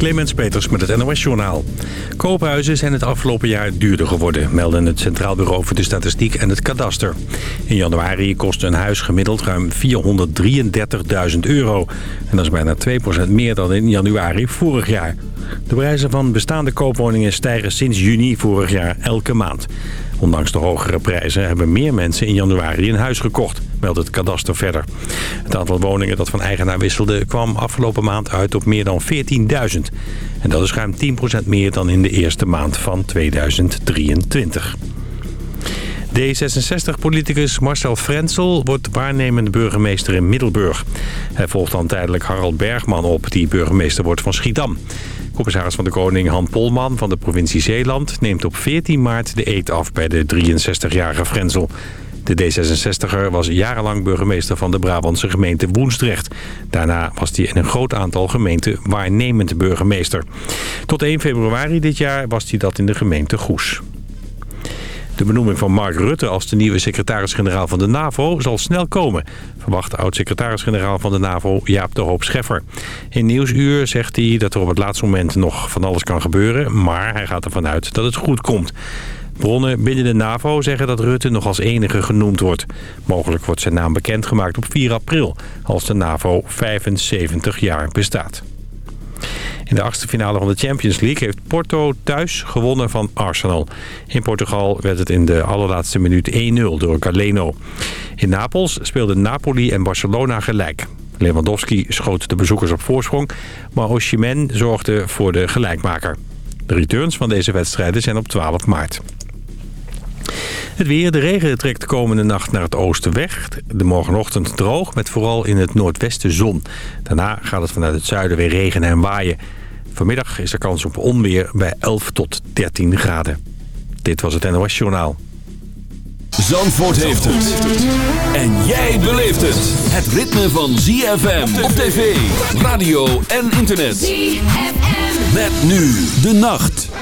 Clemens Peters met het NOS Journaal. Koophuizen zijn het afgelopen jaar duurder geworden... melden het Centraal Bureau voor de Statistiek en het Kadaster. In januari kostte een huis gemiddeld ruim 433.000 euro. En dat is bijna 2% meer dan in januari vorig jaar. De prijzen van bestaande koopwoningen stijgen sinds juni vorig jaar elke maand. Ondanks de hogere prijzen hebben meer mensen in januari een huis gekocht, meldt het kadaster verder. Het aantal woningen dat van eigenaar wisselde kwam afgelopen maand uit op meer dan 14.000. En dat is ruim 10% meer dan in de eerste maand van 2023. D66-politicus Marcel Frenzel wordt waarnemend burgemeester in Middelburg. Hij volgt dan tijdelijk Harald Bergman op, die burgemeester wordt van Schiedam. Commissaris van de Koning Han Polman van de provincie Zeeland... neemt op 14 maart de eet af bij de 63-jarige Frenzel. De D66er was jarenlang burgemeester van de Brabantse gemeente Woensdrecht. Daarna was hij in een groot aantal gemeenten waarnemend burgemeester. Tot 1 februari dit jaar was hij dat in de gemeente Goes. De benoeming van Mark Rutte als de nieuwe secretaris-generaal van de NAVO zal snel komen, verwacht oud-secretaris-generaal van de NAVO Jaap de Hoop Scheffer. In Nieuwsuur zegt hij dat er op het laatste moment nog van alles kan gebeuren, maar hij gaat ervan uit dat het goed komt. Bronnen binnen de NAVO zeggen dat Rutte nog als enige genoemd wordt. Mogelijk wordt zijn naam bekendgemaakt op 4 april, als de NAVO 75 jaar bestaat. In de achtste finale van de Champions League heeft Porto thuis gewonnen van Arsenal. In Portugal werd het in de allerlaatste minuut 1-0 door Galeno. In Napels speelden Napoli en Barcelona gelijk. Lewandowski schoot de bezoekers op voorsprong, maar Oshimen zorgde voor de gelijkmaker. De returns van deze wedstrijden zijn op 12 maart. Het weer, de regen trekt de komende nacht naar het oosten weg. De morgenochtend droog, met vooral in het noordwesten zon. Daarna gaat het vanuit het zuiden weer regenen en waaien. Vanmiddag is er kans op onweer bij 11 tot 13 graden. Dit was het NOS Journaal. Zandvoort heeft het. En jij beleeft het. Het ritme van ZFM op tv, radio en internet. ZFM. Met nu de nacht.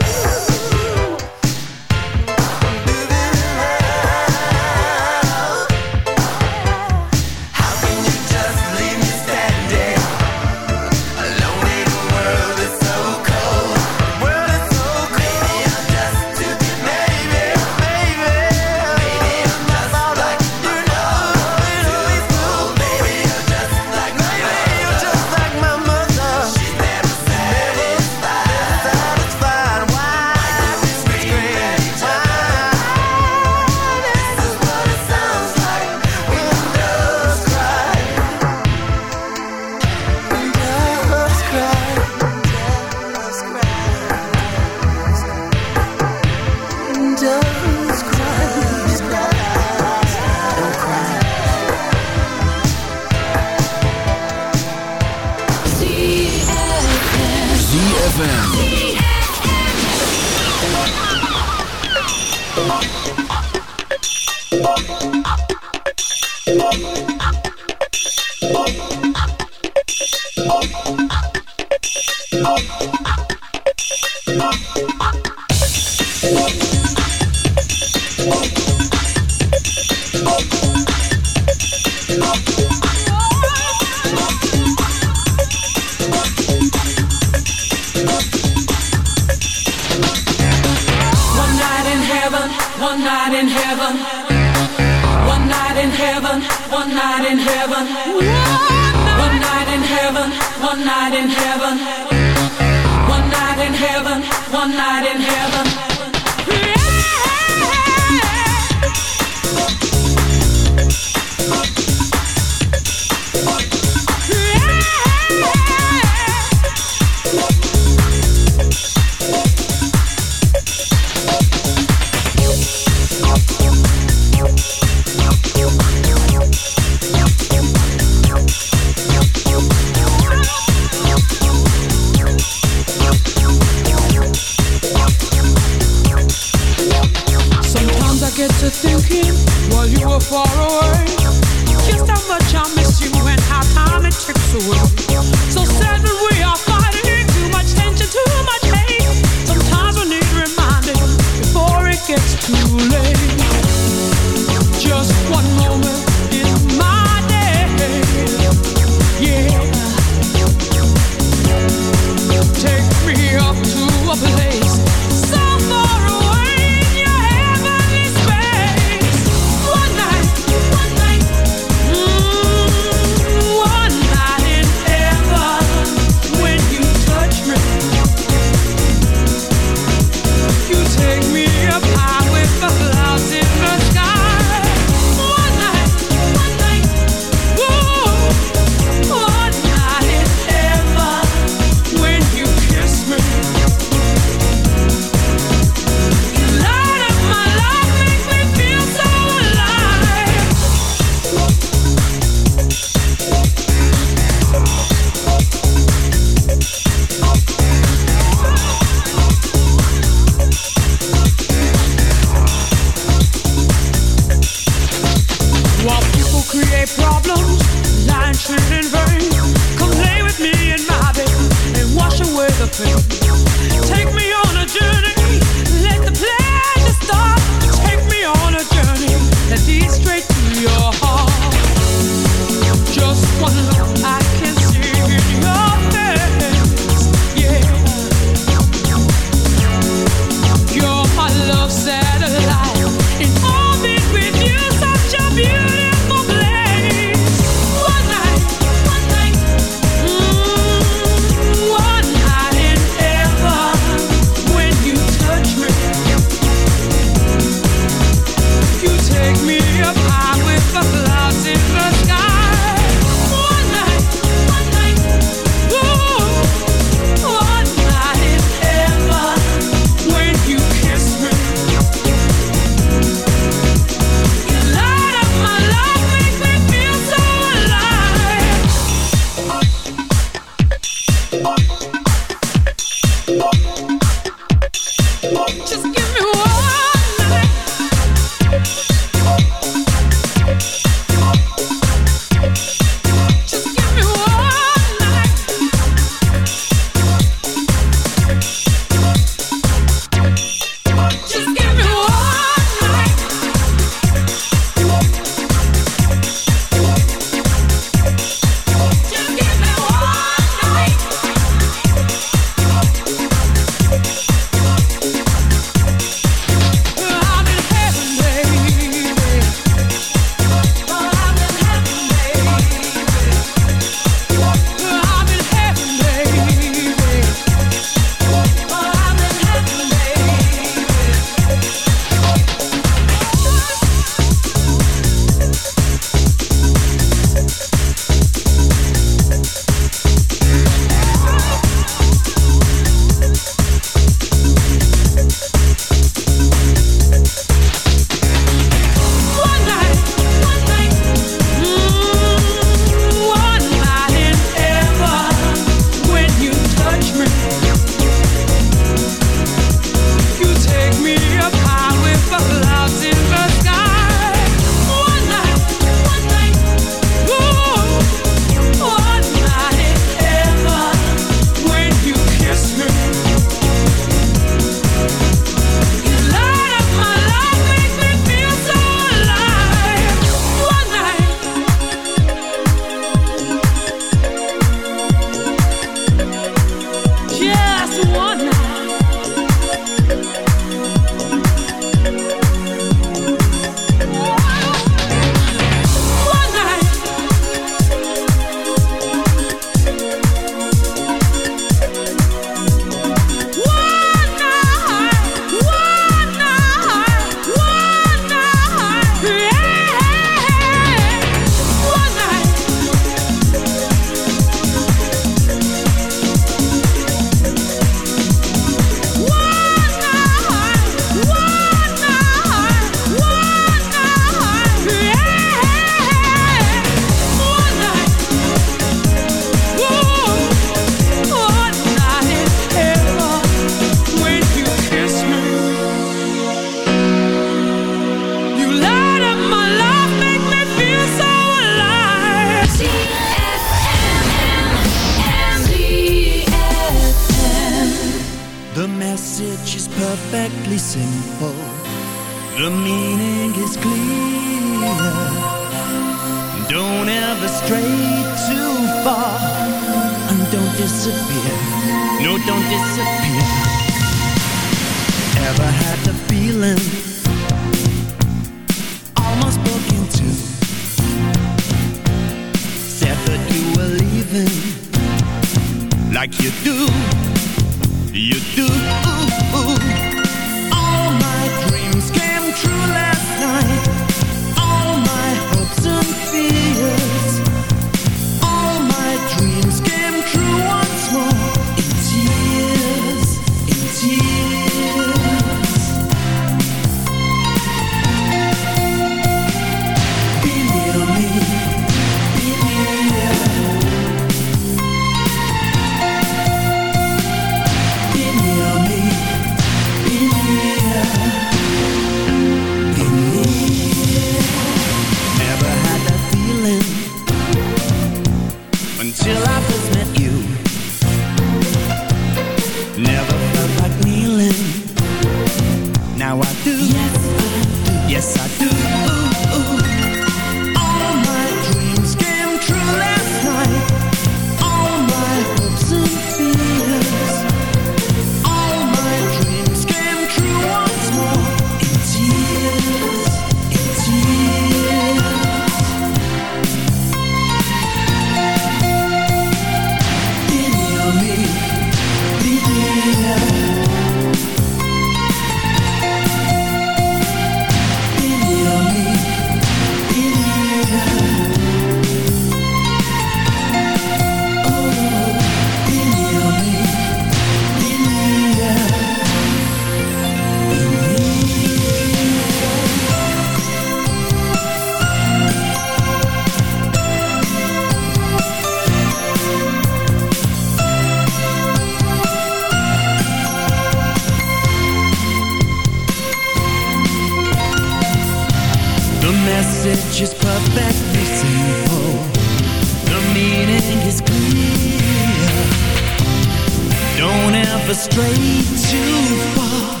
Too far.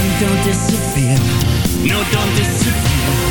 And don't disappear. No, don't disappear.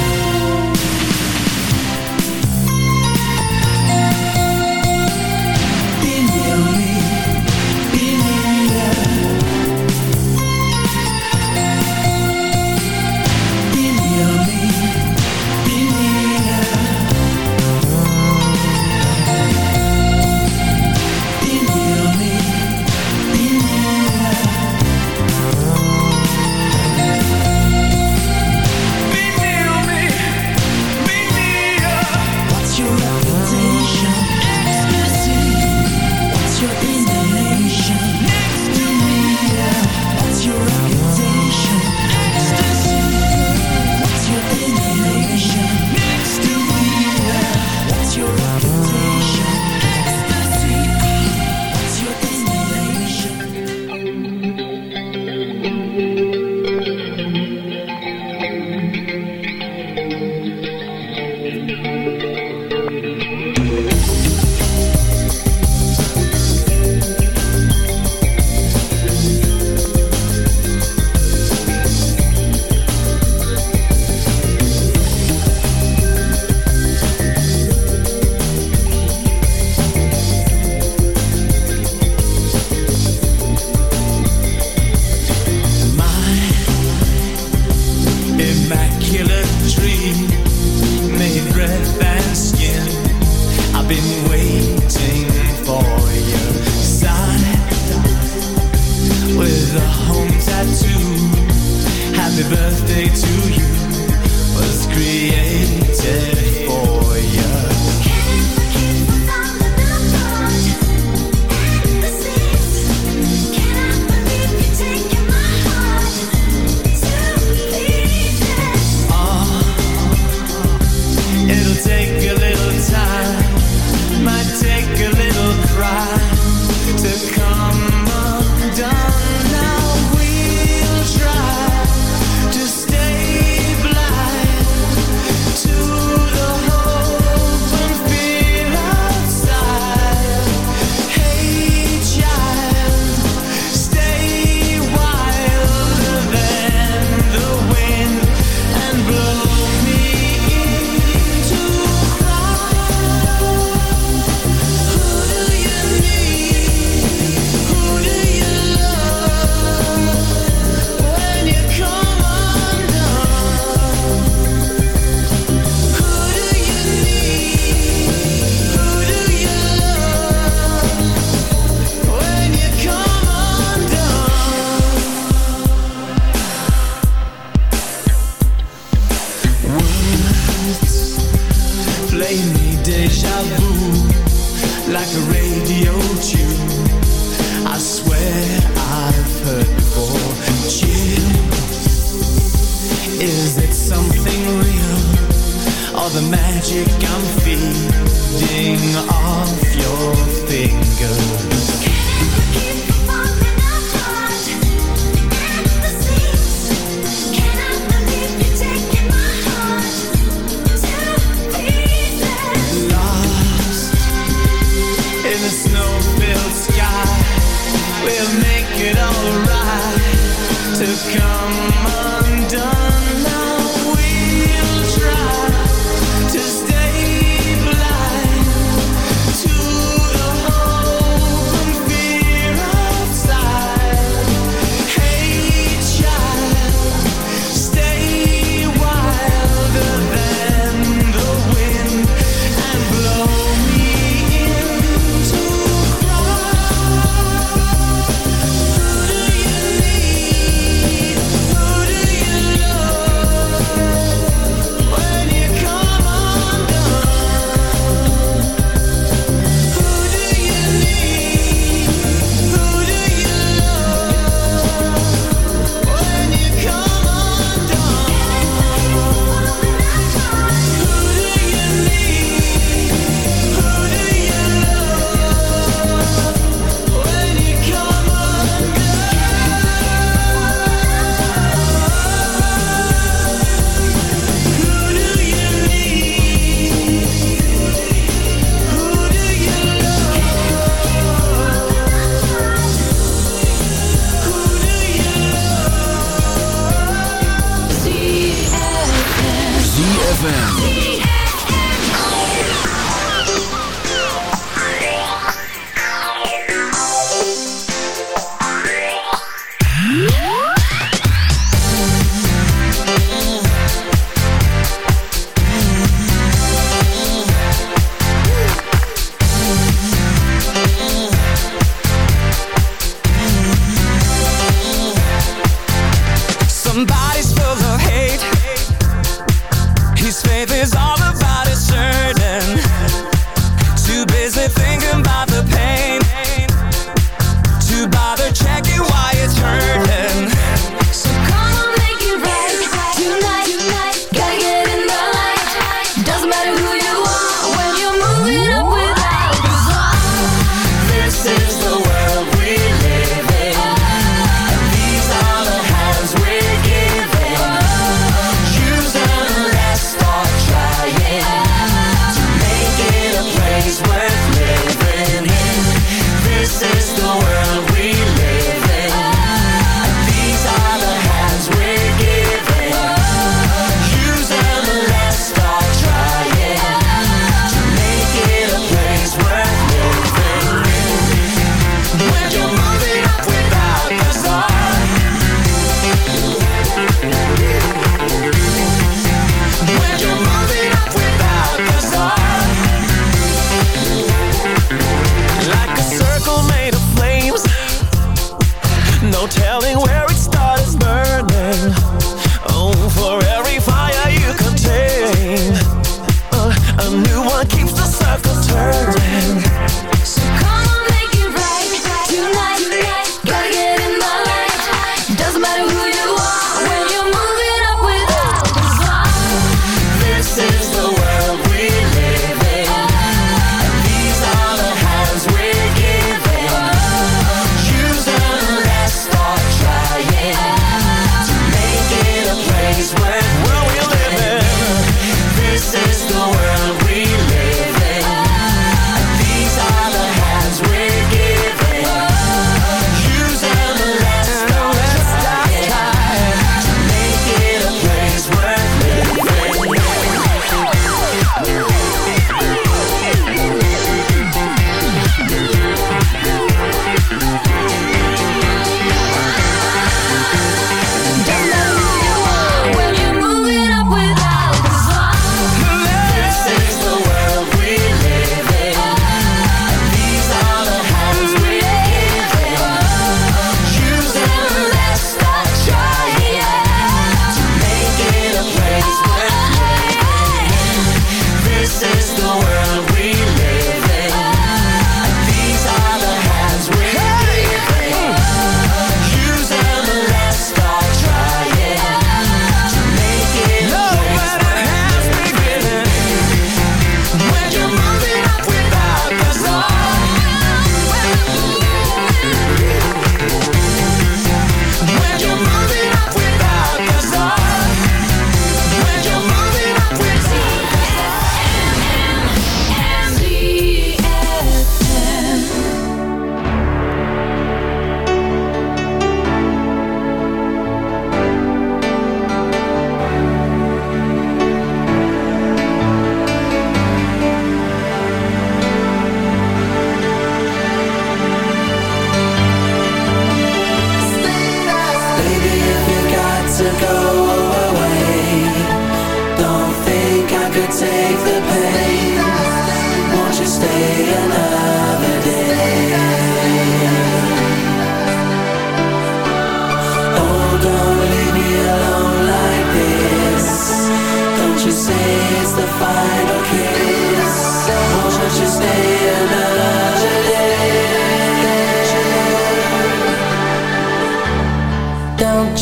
Trying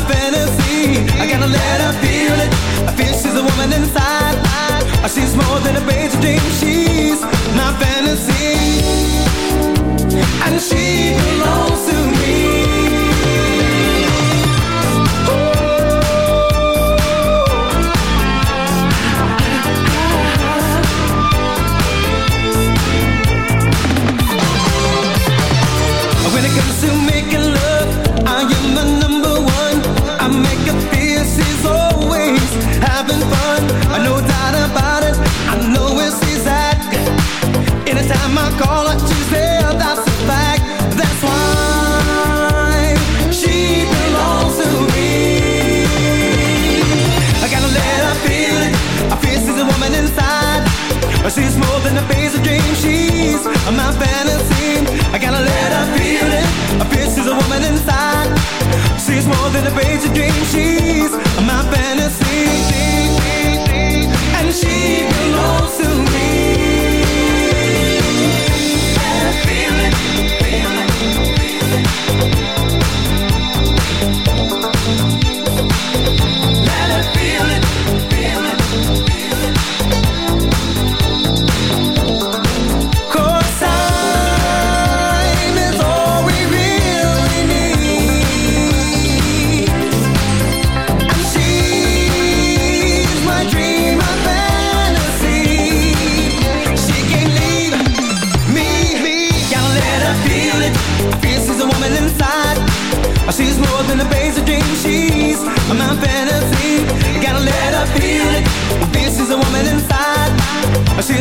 fantasy. I gotta let her woman inside. She's more than a basic dream. She's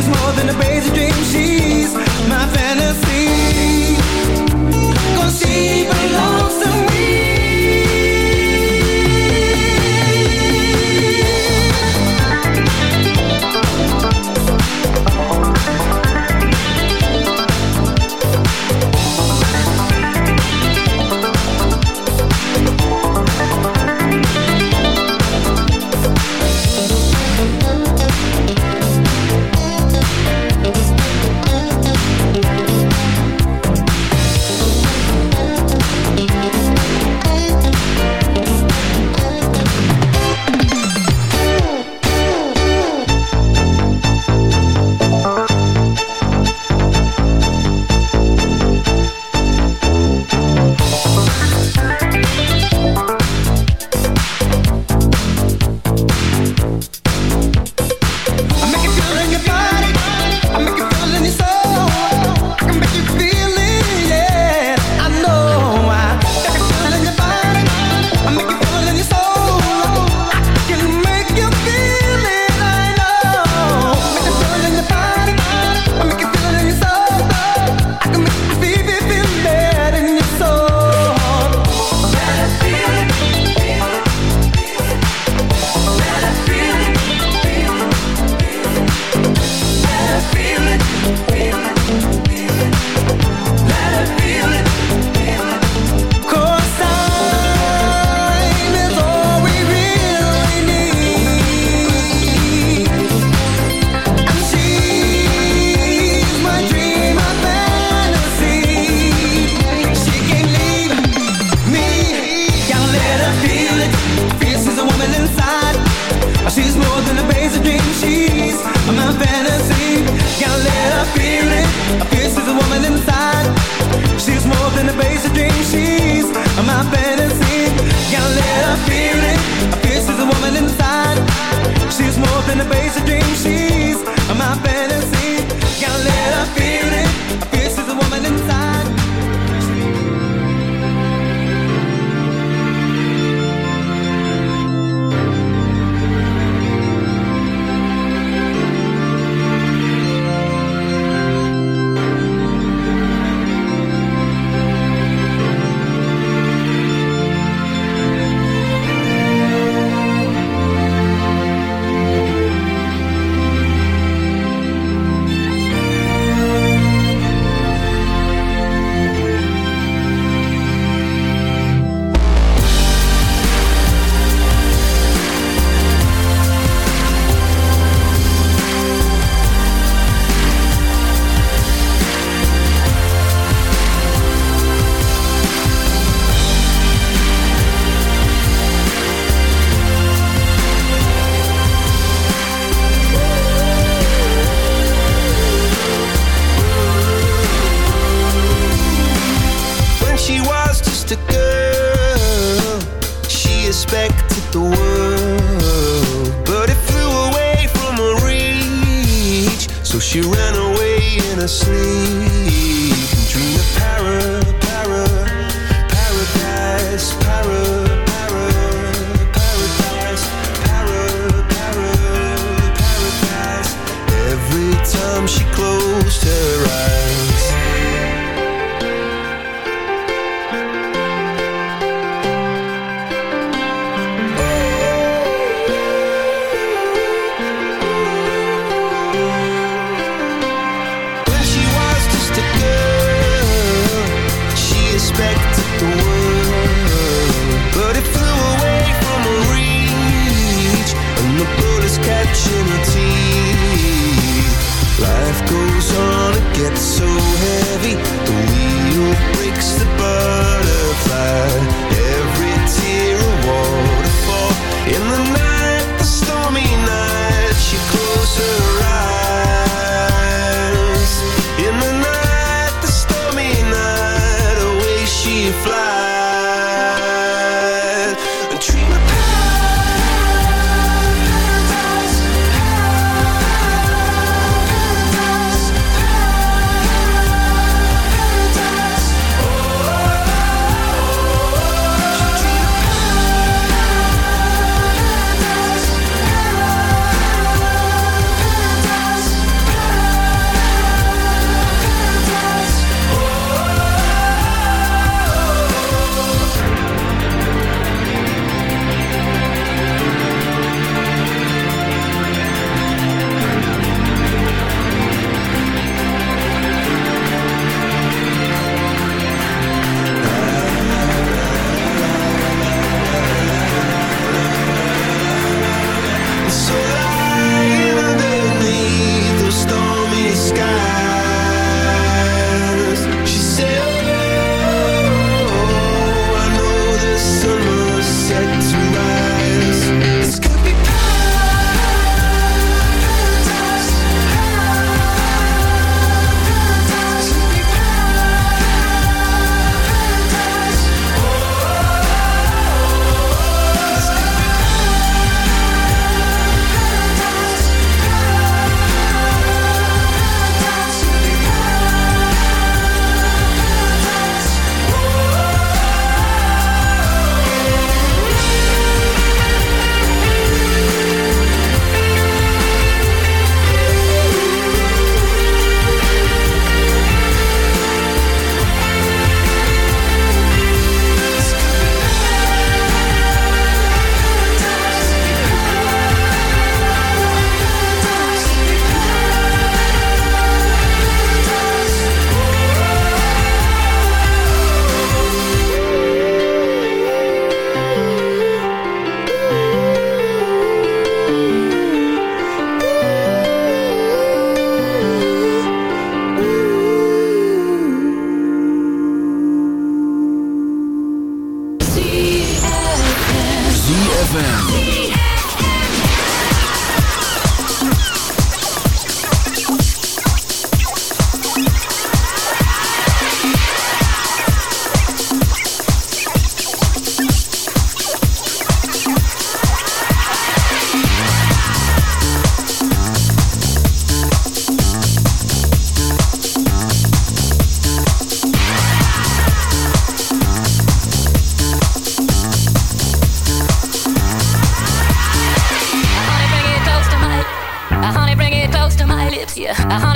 More than a dream, she's my fantasy. Cause she belongs time she closed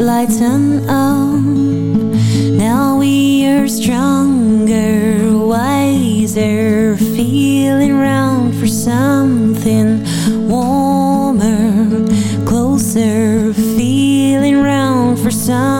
lighten up Now we are stronger, wiser Feeling round for something warmer Closer, feeling round for something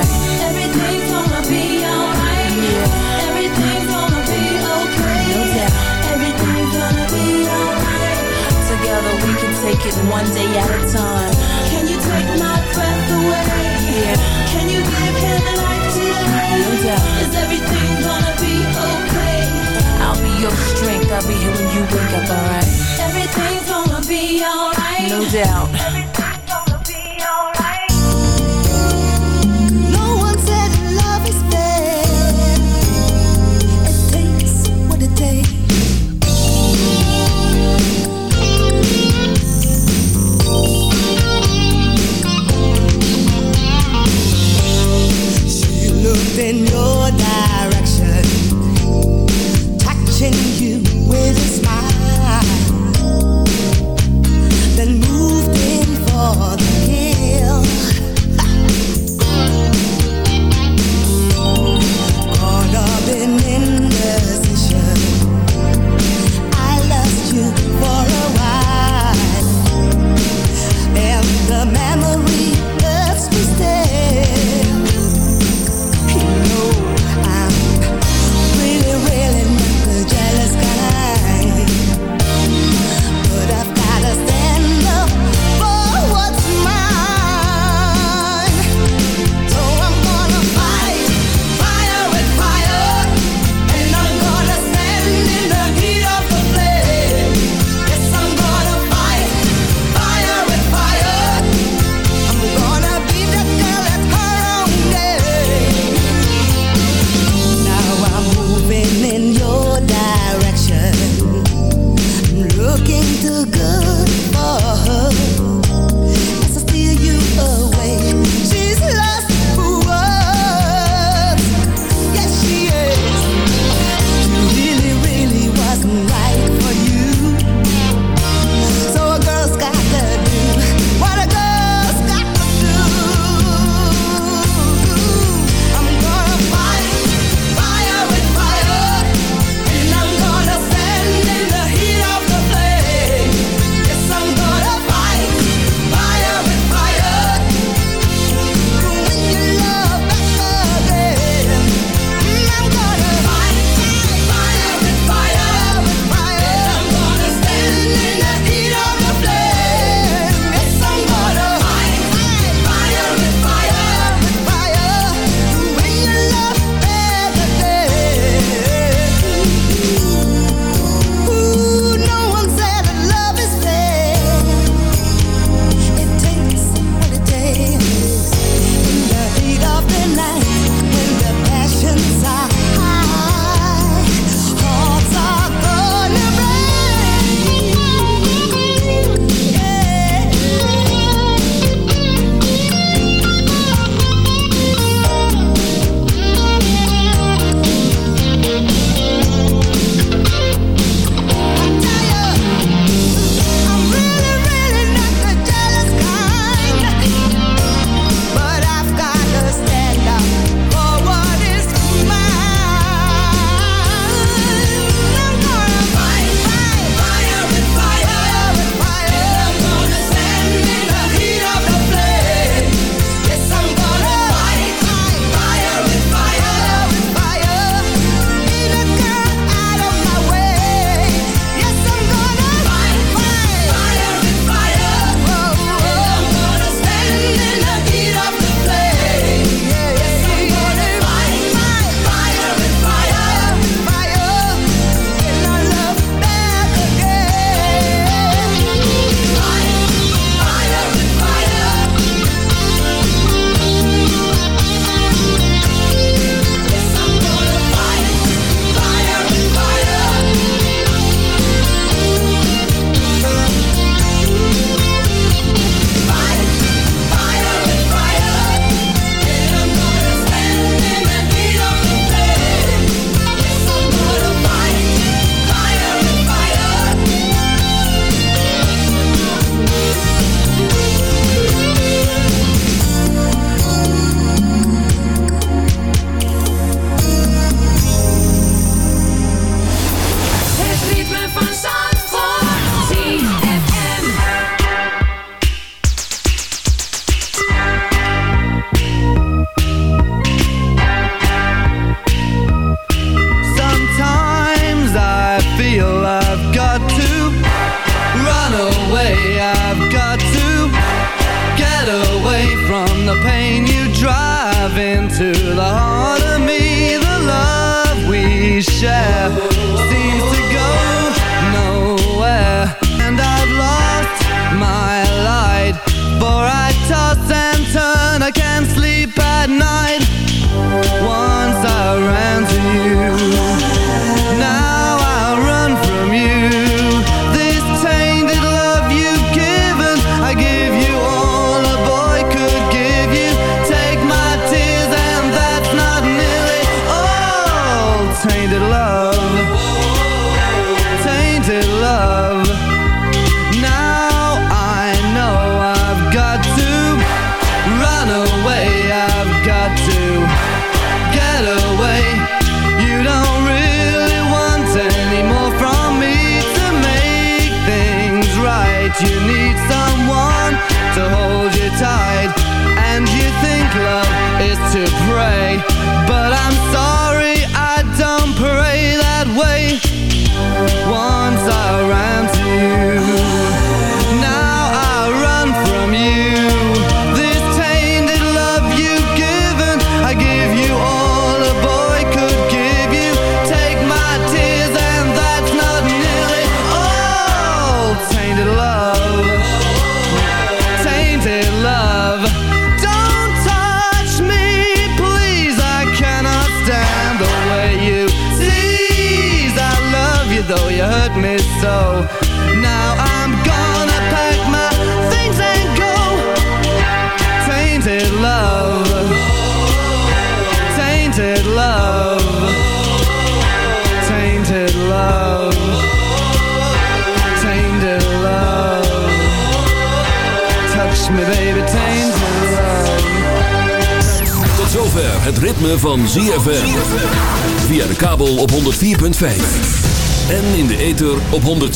Here when you wake up, alright? Everything's gonna be alright. No doubt.